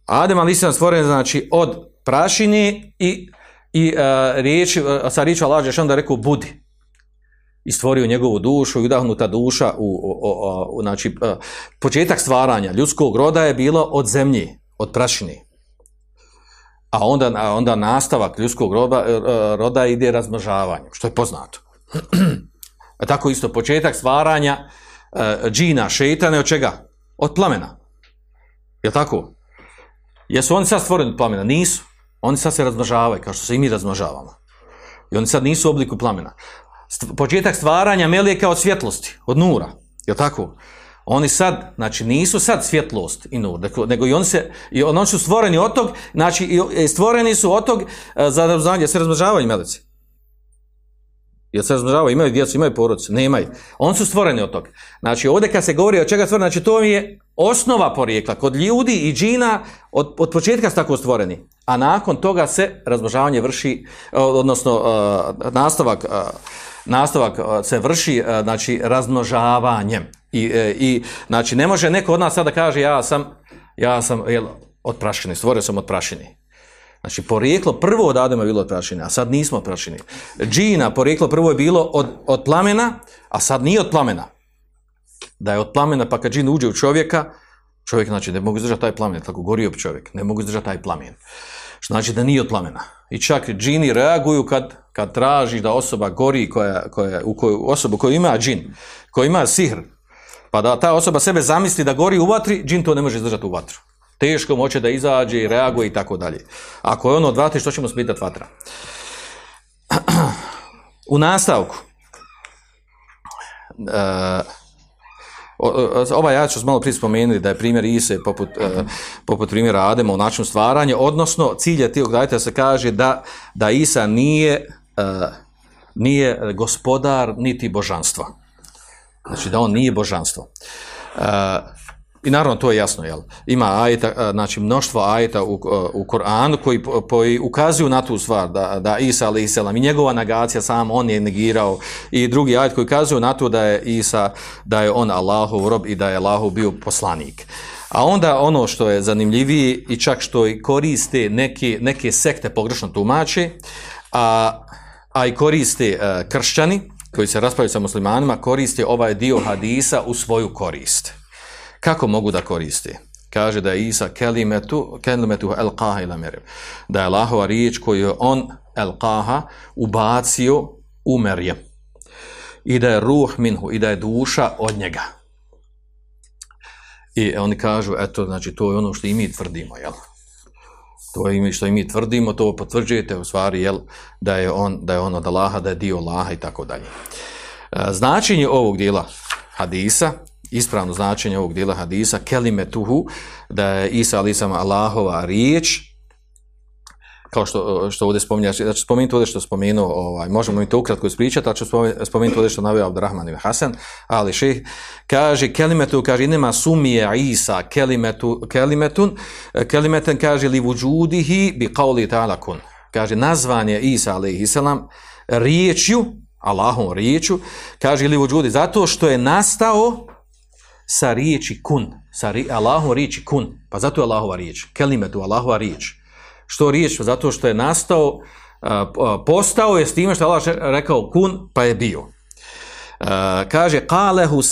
Adem ali sam stvoren znači od prašine i, i uh, riječi, uh, sa riječu Allah Žešan da rekao budi. I stvorio njegovu dušu i udahnuta duša u, u, u, u znači uh, početak stvaranja ljudskog roda je bilo od zemlje, od prašine. A onda, a onda nastavak ljudskog roda, roda ide razmnožavanjem, što je poznato. a tako isto početak stvaranja džina, šeitane od čega? Od plamena. Je tako? Jesu oni sad stvoreni od plamena? Nisu. Oni sad se razmnožavaju, kao što se i mi razmnožavamo. I oni sad nisu u obliku plamena. Početak stvaranja melijeka od svjetlosti, od nura. Je tako? Oni sad, znači nisu sad svjetlost i nur, nego i oni, se, i oni su stvoreni od tog, znači stvoreni su od tog za razmnožavanje, se razmnožavaju melici. Jel se razmnožavaju, imaju djecu, imaju porodice? Nemaju. Oni su stvoreni od toga. Znači, ovdje kad se govori o čega stvoreni, znači to je osnova porijekla. Kod ljudi i džina od, od početka su tako stvoreni. A nakon toga se razmnožavanje vrši, odnosno uh, nastavak, uh, nastavak uh, se vrši znači, razmnožavanjem. I, I, znači, ne može neko od nas sada da kaže ja sam, ja sam jel, od prašine, stvorio sam od prašine. Znači, porijeklo prvo od Adama je bilo od prašine, a sad nismo od prašine. Džina, porijeklo prvo je bilo od, od plamena, a sad nije od plamena. Da je od plamena, pa kad džin uđe u čovjeka, čovjek, znači, ne mogu izdržati taj plamen, tako gorio bi čovjek, ne mogu izdržati taj plamen. Znači da nije od plamena. I čak džini reaguju kad, kad traži da osoba gori, koja, koja, u koju, osobu koju ima džin, koja ima sihr, pa da ta osoba sebe zamisli da gori u vatri, džin to ne može izdržati u vatru teško moće da izađe i reaguje i tako dalje. Ako je ono od vatre, što ćemo spitati vatra? U nastavku, uh, ovaj ja ću malo prije spomenuti da je primjer Ise poput, uh, poput primjera Adema u načinu stvaranja, odnosno cilj je tijeg dajte se kaže da, da Isa nije, uh, nije gospodar niti božanstva. Znači da on nije božanstvo. I naravno to je jasno, jel? Ima ajeta, znači mnoštvo ajeta u, u Koranu koji, koji ukazuju na tu stvar da, da Isa ali i njegova negacija sam on je negirao i drugi ajet koji ukazuju na to da je Isa da je on Allahov rob i da je Allahov bio poslanik. A onda ono što je zanimljivije i čak što i koriste neke, neke sekte pogrešno tumače, a, a i koriste a, kršćani koji se raspravljaju sa muslimanima, koriste ovaj dio hadisa u svoju korist. Kako mogu da koriste? Kaže da je Isa kelimetu, kelimetu el qaha ila merim. Da je Allahova riječ koju je on el qaha ubacio u merjem. I da je ruh minhu, i da je duša od njega. I oni kažu, eto, znači, to je ono što i mi tvrdimo, jel? To je što i mi tvrdimo, to potvrđujete u stvari, jel, da je on, da je on od Allaha, da je dio Allaha i tako dalje. E, Značenje ovog dijela hadisa, ispravno značenje ovog dijela hadisa, kelimetuhu, da je Isa ali sam Allahova riječ, kao što, što ovdje spominje, znači spomenuti ovdje što spomenuo, ovaj, možemo mi to ukratko ispričati, ali ću spomen- spomenuti ovdje što je naveo Abdurrahman ibn Hasan, ali šeh, kaže, kelimetu, kaže, nema sumije Isa, kelimetu, kelimetun, kelimeten, kaže, li vuđudihi bi kauli ta'ala kun. Kaže, nazvan je Isa, alaihi salam, riječju, Allahom riječju, kaže, li vuđudi, zato što je nastao sa riječi kun, sa Allahom riječi kun, pa zato je Allahova riječ, kelimetu, Allahova riječ. Što riječ? Zato što je nastao, postao je s time što Allah rekao kun, pa je bio. Kaže, kalehu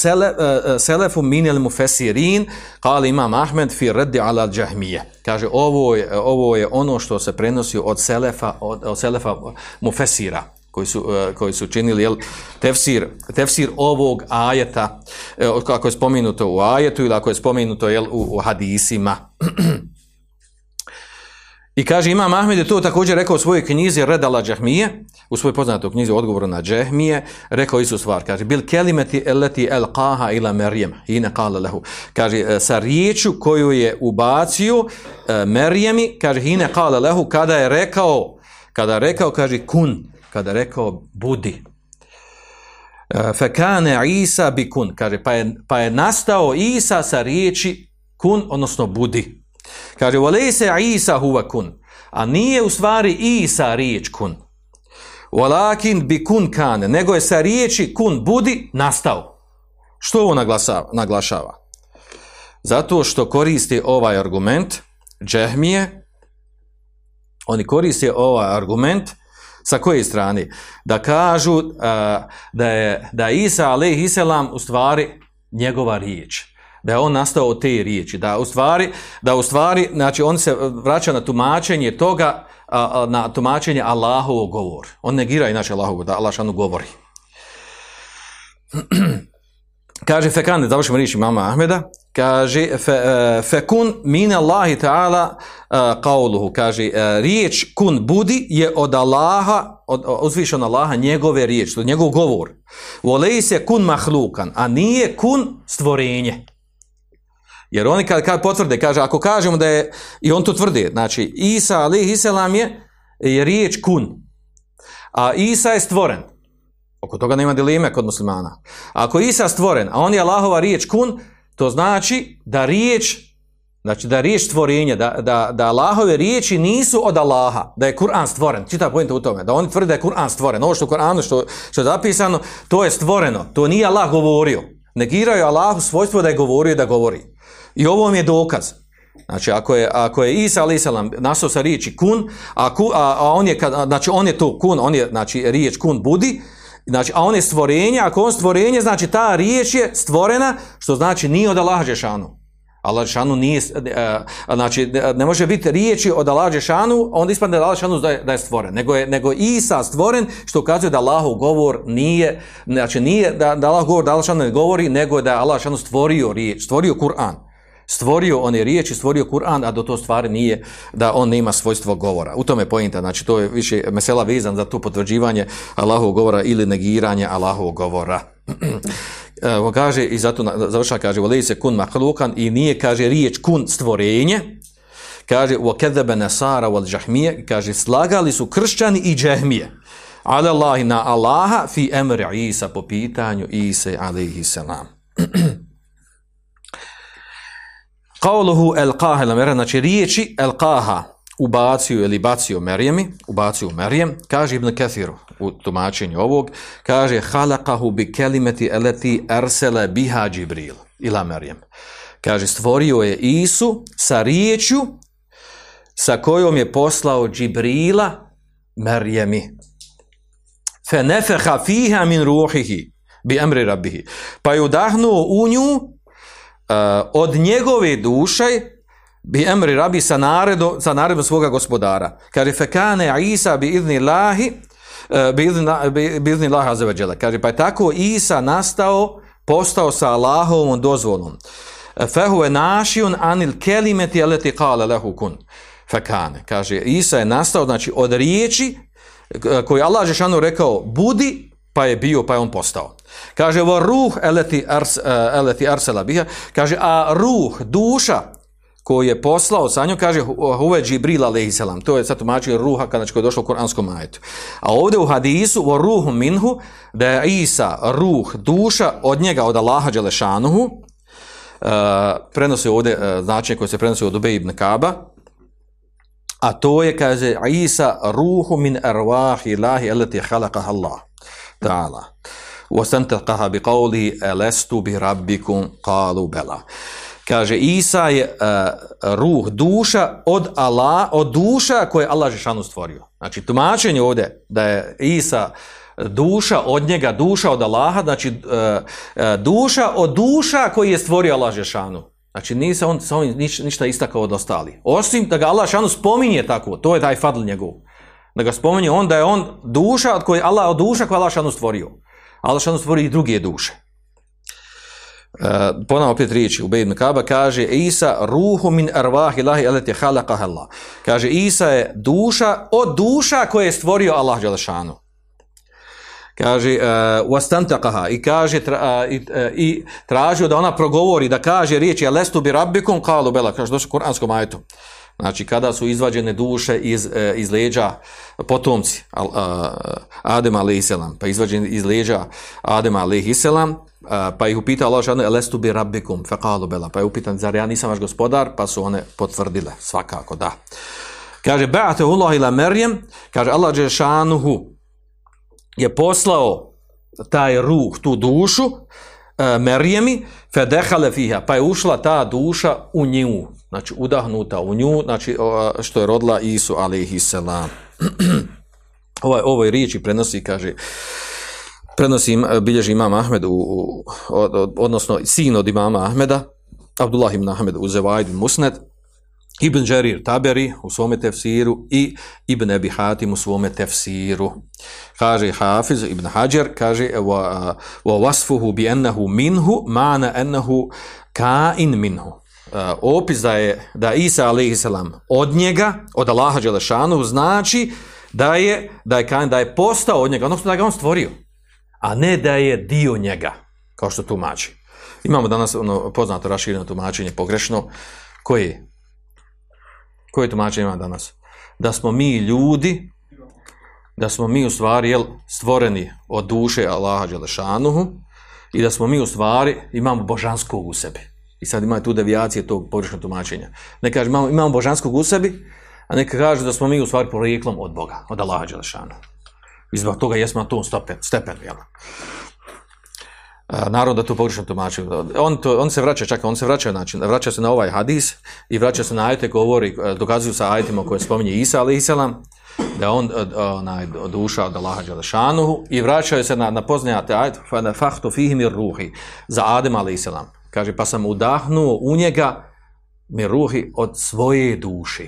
selefu minel mufesirin, kale imam Ahmed fi reddi ala džahmije. Kaže, ovo je, ovo je ono što se prenosi od selefa, od, od selefa mufesira, koji su, uh, koji su činili jel, tefsir, tefsir ovog ajeta, eh, kako je spomenuto u ajetu ili ako je spomenuto jel, u, u hadisima. I kaže, Imam Ahmed je to također rekao u svojoj knjizi Redala Džahmije, u svojoj poznatoj knjizi odgovoru na Džahmije, rekao istu stvar, kaže, bil kelimeti eleti el qaha ila Merjem, i ne kale lehu, kaže, e, sa riječu koju je ubacio e, Merjemi, kaže, i ne kale lehu, kada je rekao, kada je rekao, kaže, kun, kada rekao, budi. E, Fekane Isa bi kun, kaže, pa je, pa je nastao Isa sa riječi kun, odnosno budi. Kaže, volejse Isa huva kun. A nije u stvari Isa riječ kun. Walakin bi kun kane. Nego je sa riječi kun budi nastao. Što ovo naglašava? Zato što koristi ovaj argument džehmije, oni koriste ovaj argument sa koje strane? Da kažu uh, da je da Isa alejhi selam u stvari njegova riječ da je on nastao od te riječi, da u stvari, da u stvari, znači on se vraća na tumačenje toga, na tumačenje Allahovog govor. On negira inače Allahovog, da Allah šanu govori. kaže Fekane, završimo riječi mama Ahmeda, kaže fe, uh, Fekun mine Allahi ta'ala uh, kauluhu, kaže uh, riječ kun budi je od Allaha, od, uzvišen Allaha njegove riječi, to je njegov govor. Volej se kun mahlukan, a nije kun stvorenje. Jer oni kad, kad potvrde, kaže, ako kažemo da je, i on to tvrdi, znači, Isa alih Iselam je, je riječ kun, a Isa je stvoren. Oko toga nema dileme kod muslimana. Ako Isa stvoren, a on je Allahova riječ kun, to znači da riječ, znači da riječ stvorenja, da, da, da Allahove riječi nisu od Allaha, da je Kur'an stvoren. Čita pojenta u tome, da oni tvrde da je Kur'an stvoren. Ovo što u Kur'anu što, što je zapisano, to je stvoreno. To nije Allah govorio. Negiraju Allahu svojstvo da je govorio da govori. I ovo vam je dokaz. Znači, ako je, ako je Isa alaih nastao sa riječi kun, a, ku, a, a on je, znači, on je to kun, on je, znači, riječ kun budi, znači, a on je stvorenje, ako on stvorenje, znači, ta riječ je stvorena, što znači nije od Allaha Žešanu. Allah Žešanu nije, uh, znači, ne može biti riječi od Allaha Žešanu, onda ispadne Allah Žešanu da je, da je stvoren, nego je, nego Isa stvoren, što ukazuje da Allahov govor nije, znači, nije da, da Allah govor, da Allah Žešanu ne govori, nego da je Allah Žešanu stvorio riječ, stvorio Kur'an stvorio one riječi, stvorio Kur'an, a do to stvari nije da on nema svojstvo govora. U tome je pojenta, znači to je više mesela vezan za to potvrđivanje Allahovog govora ili negiranje Allahovog govora. On kaže, i zato završa kaže, volej se kun mahlukan i nije, kaže, riječ kun stvorenje, kaže, u kedebe nasara wal džahmije, kaže, slagali su kršćani i džahmije. Ale Allahi na Allaha fi emri Isa po pitanju Ise alaihi salam. Qauluhu elqaha ila znači riječi elqaha ubacio ili bacio Merjemi, ubacio Merjem, kaže Ibn Kathiru u tumačenju ovog, kaže halaqahu bi kelimeti eleti arsala biha Džibril ila Merjem. Kaže stvorio je Isu sa riječju sa kojom je poslao Džibrila Merjemi. Fe nefeha fiha min ruhihi bi emri rabbihi. Pa je udahnuo u nju od njegove duše bi emri rabi sa, naredo, sa naredom svoga gospodara. Kaže, fekane Isa bi idni lahi, uh, bi idni, laha zaveđele. Kaže, pa je tako Isa nastao, postao sa Allahovom dozvolom. Uh, fehuve našijun anil kelimeti aleti kale lehu kun fekane. Kaže, Isa je nastao, znači, od riječi eh, koju Allah Žešanu rekao budi, pa je bio, pa je on postao. Kaže, vo ruh eleti, ars, eh, eleti arsela biha, kaže, a ruh, duša, koji je poslao sa njom, kaže Huve Džibril alaihissalam. To je sad tumačio ruha kada znači, je došlo u Koranskom majetu. A ovdje u hadisu, o ruhu minhu, da je Isa ruh, duša od njega, od Allaha Đelešanuhu, uh, prenosi ovdje uh, značenje koje se prenosi od Ubej ibn Kaba, a to je, kaže, Isa ruhu min arvahi ilahi eleti halakah Allah. Ta'ala. وَسَنْتَقَهَا بِقَوْلِهِ أَلَسْتُ بِرَبِّكُمْ قَالُوا بَلَا Kaže, Isa je uh, ruh, duša od Allah, od duša koje je Allah Žešanu stvorio. Znači, tumačenje ovdje da je Isa duša od njega, duša od Allaha, znači uh, uh, duša od duša koji je stvorio Allah Žešanu. Znači, nije se on sa ovim niš, ništa istakao od ostali. Osim da ga Allah Žešanu spominje tako, to je taj fadl njegov. Da ga spominje on da je on duša od koje Allah, od duša koje Allah Žešanu stvorio. Allah Žešanu stvorio i druge duše. Uh, ponovno opet riječi, Ubej ibn Kaba kaže Isa ruhu min arvah ilahi alati halaqaha Allah. Kaže Isa je duša od duša koje je stvorio Allah dželešanu. Kaže uh, i kaže tra, uh, i, tražio da ona progovori da kaže riječi alestu bi rabbikum qalu bela kaže došao kuranskom ajetu. Znači, kada su izvađene duše iz, iz leđa potomci Adem a.s. pa izvađene iz leđa Adem a.s. pa ih upita Allah žadno, elestu bi rabbikum, fekalu bela, pa je upitan, zar ja nisam vaš gospodar, pa su one potvrdile, svakako da. Kaže, ba'ate Allah ila Merjem, kaže, Allah Đešanuhu je poslao taj ruh, tu dušu, Merjemi, fedehale fiha, pa je ušla ta duša u nju, znači udahnuta u nju, znači što je rodila Isu alaihissalam. Ovaj, ovoj riječi prenosi, kaže, prenosi, bilježi imam Ahmed, u, u, od, odnosno sin od imama Ahmeda, Abdullah ibn Ahmed u Zevaid Musned, Ibn Đerir Taberi u svome tefsiru i Ibn Ebi Hatim u svome tefsiru. Kaže Hafiz Ibn Hajar, kaže wa wasfuhu bi ennehu minhu, mana ennehu kain minhu. Uh, opis da je da Isa a.s. od njega, od Allaha Đelešanu, znači da je, da je kain, da je postao od njega, odnosno da ga on stvorio a ne da je dio njega, kao što tumači. Imamo danas ono poznato rašireno tumačenje pogrešno, koje koje tumačenje ima danas? Da smo mi ljudi, da smo mi u stvari jel, stvoreni od duše Allaha Đelešanuhu i da smo mi u stvari imamo božanskog u sebi. I sad imaju tu devijacije tog pogrešnog tumačenja. Neka kaže imamo, imamo božanskog u sebi, a neka kaže da smo mi u stvari porijeklom od Boga, od Allaha Đelešanuhu. I zbog toga jesmo na tom stepenu, jel? Narod da to pogrešno tumači. On, to, on se vraća, čak on se vraća, znači, vraća se na ovaj hadis i vraća se na ajte, govori, dokazuju sa ajetima koje spominje Isa, ali Isalam, da je on onaj, duša od Allaha Đalešanuhu i vraćaju se na, na poznajate ajte, fahtu fihim ruhi, za Adem, ali Isalam. Kaže, pa sam udahnuo u njega mi ruhi od svoje duše.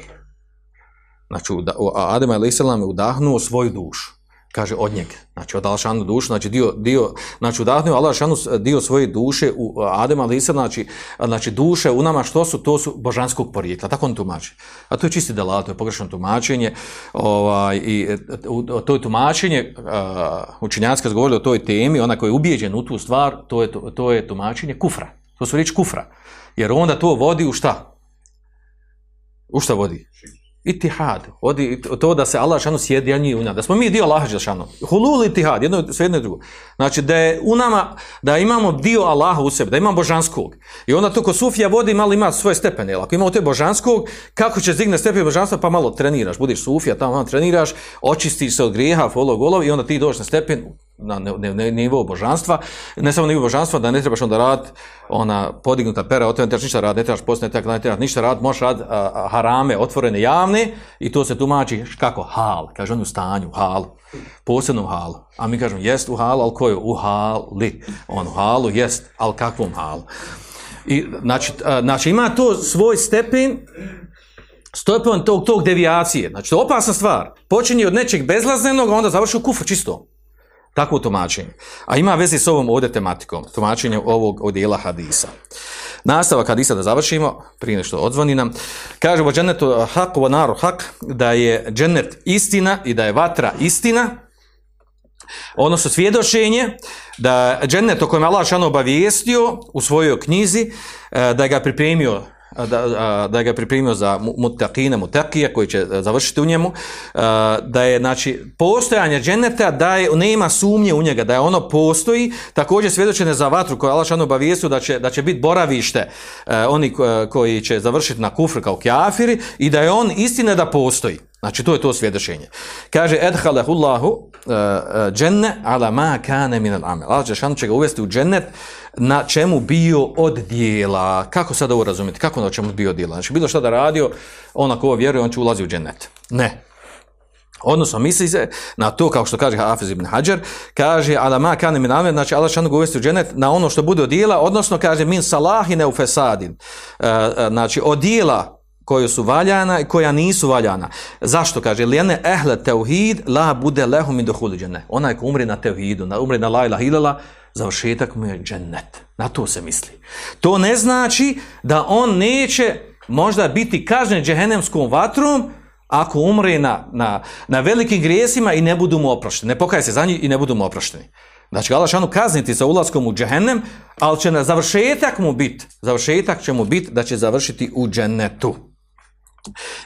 Znači, Adem, ali Isalam je udahnuo svoju dušu kaže od njega, znači od Alšanu dušu, znači dio, dio znači udahnuo Alšanu dio svoje duše u Adem ali se znači, znači duše u nama što su, to su božanskog porijekla, tako on tumači. A to je čisti delat, to je pogrešno tumačenje, ovaj, i to je tumačenje, uh, učenjacka govorili o toj temi, ona koja je ubijeđen u tu stvar, to je, to, je tumačenje kufra, to su riječi kufra, jer onda to vodi u šta? U šta vodi? Itihad, odi to da se Allah šanu sjedi a u nama, da smo mi dio Allah šanu. Hulul itihad, jedno, sve jedno i drugo. Znači da je u nama, da imamo dio Allaha u sebi, da imamo božanskog. I onda to ko Sufija vodi, malo ima svoje stepene. Ako imamo te božanskog, kako će zigne stepen božanstva, pa malo treniraš. Budiš Sufija, tamo treniraš, očistiš se od grijeha, follow golov i onda ti dođeš na stepen, na nivou božanstva, ne samo nivou božanstva, da ne trebaš onda rad, ona podignuta pera, o tome ne trebaš ništa rad, ne trebaš post, ne trebaš ništa rad, možeš rad a, harame, otvorene, javne, i to se tumači kako hal, kaže on u stanju, hal, posebnom halu, a mi kažemo jest u halu, ali koju? U hali, on u halu jest, ali kakvom halu? I, znači, znači, ima to svoj stepen, stepen tog, tog devijacije, znači, to je opasna stvar, počinje od nečeg bezlaznenog, onda završi u kufu čisto. Takvo tumačenje. A ima veze s ovom ovdje tematikom, tumačenjem ovog odjela hadisa. Nastavak hadisa da završimo, prije nešto odzvoni nam. Kaže u džennetu hak wa naru hak, da je džennet istina i da je vatra istina, odnosno svjedočenje da džennet o kojem je Allah obavijestio u svojoj knjizi, e, da ga je pripremio da, da ga je pripremio za mutakine, mutakije koji će e, završiti u njemu, e, da je znači postojanje dženeta da je, nema sumnje u njega, da je ono postoji, također svjedočene za vatru koja Allah šano obavijestio da će, da će biti boravište oni koji će završiti na kufr kao kjafiri i da je on istina da postoji. Znači, to je to svjedočenje. Kaže, edhalehullahu dženne ala ma kane min al amel. Allah će ga uvesti u džennet na čemu bio od dijela. Kako sad ovo razumjeti? Kako na čemu bio od dijela? Znači, bilo što da radio, on ako ovo vjeruje, on će ulazi u džennet. Ne. Odnosno, misli se na to, kao što kaže Hafiz ibn Hajar, kaže, ala ma kane min amel, znači Allah će ga uvesti u džennet na ono što bude od dijela, odnosno, kaže, min salahine u fesadin. Uh, znači, od dijela koja su valjana i koja nisu valjana. Zašto kaže? Lijene ehle teuhid la bude lehum i dohuliđene. Onaj ko umri na teuhidu, na, umri na la ilaha ilala, završetak mu je džennet. Na to se misli. To ne znači da on neće možda biti kažnjen džehennemskom vatrom ako umre na, na, na velikim grijesima i ne budu mu oprošteni. Ne pokaje se za njih i ne budu mu oprošteni. Znači, Allah šanu kazniti sa ulaskom u džehennem, ali će na završetak mu biti, završetak će mu biti da će završiti u džennetu.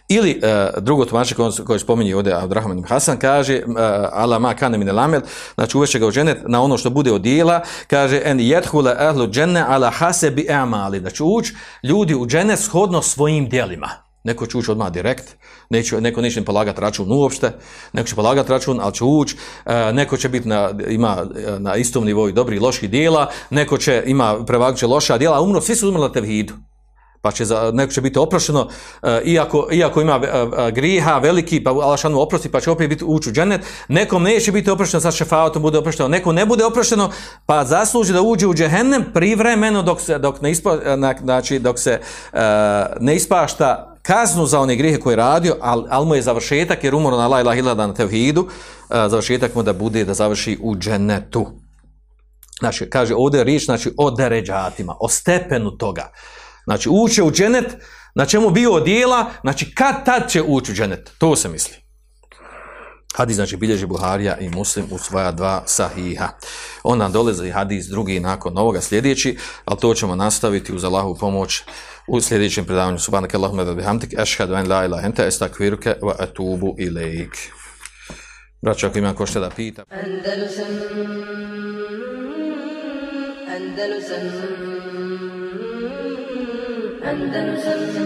Ili uh, drugo tumače koje, spominje ovdje Abdurrahman Hasan kaže uh, ala ma kane min lamel znači uveće ga u dženet na ono što bude od dijela kaže en yadkhula ahlu dženne ala hasebi amali znači ljudi u dženet shodno svojim djelima. Neko će ući odmah direkt neće, neko neće polagati račun uopšte neko će polagati račun ali će ući uh, neko će biti na, ima na istom nivou dobri i loših dijela neko će ima prevagit će loša dijela umro svi su umrli na tevhidu pa će za, neko će biti oprošteno, uh, iako, iako ima uh, griha veliki, pa Allah šanu oprosti, pa će opet biti ući u džennet, nekom neće biti oprošteno, sa šefatom bude oprošteno, neko ne bude oprošteno, pa zasluži da uđe u džehennem privremeno dok se, dok ne, ispa, znači, dok se uh, ne ispašta kaznu za one grihe koje je radio, ali al mu je završetak, jer umro na la ilah ilada na tevhidu, uh, završetak mu da bude da završi u džennetu. Znači, kaže ovdje je riječ znači, o deređatima, o stepenu toga. Znači, uće u dženet, na čemu bio odjela, znači kad tad će ući u dženet, to se misli. Hadis, znači, bilježi Buharija i Muslim u svoja dva sahiha. Onda dolazi hadis drugi nakon ovoga sljedeći, ali to ćemo nastaviti uz Allahu pomoć u sljedećem predavanju. Subhanak Allahumma da bihamtik, ešhadu en la ilaha ente, estakviruke, wa atubu ilaik. Braćo, ako ima ko što da pita. Andalusam Andalusam Andalusam